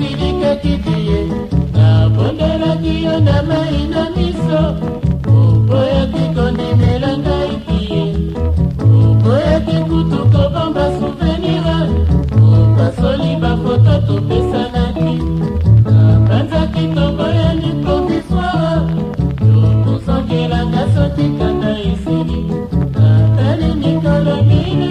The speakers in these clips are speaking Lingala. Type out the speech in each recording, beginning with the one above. esilikaki ye nabondelaki yo na mai na miso oboyaki kondimela ngai ye oboyaki kutu kobomba souvenire opasoli bafoto topesanaki napanzaki toboyani komiswara yokosokelanga soki kaka esili atali mikolo mine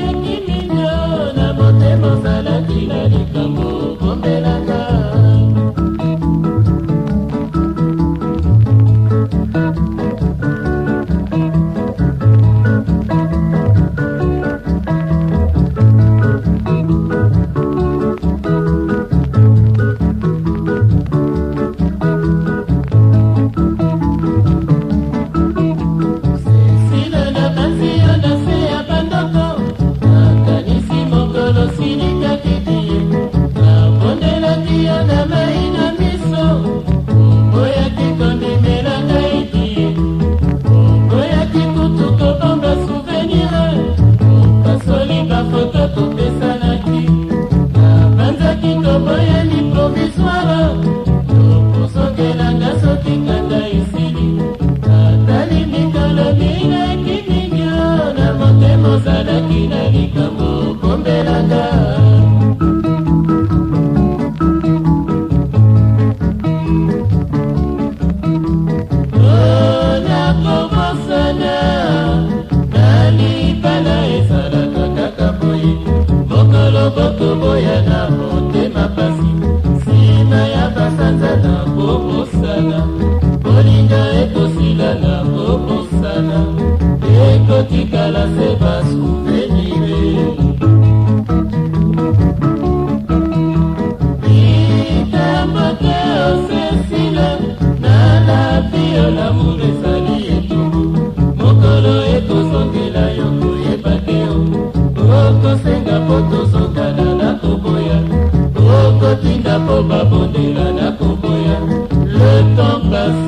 totikala se basouvenire litambo te osesila na lapi olamour ezali etumbu mokolo ekozongela yo koyeba te okosenga mpo tozongana na koboya okotinda mpo babondela na koboya le temps passe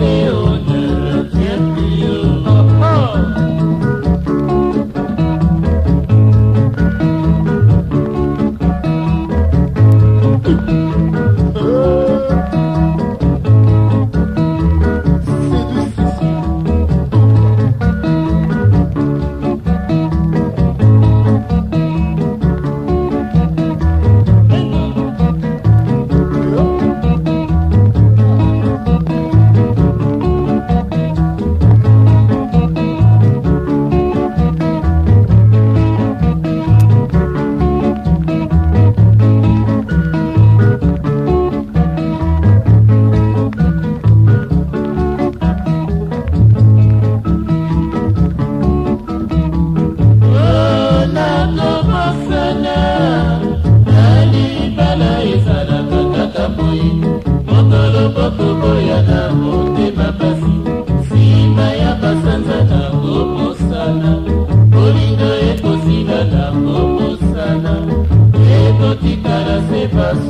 te kara se bas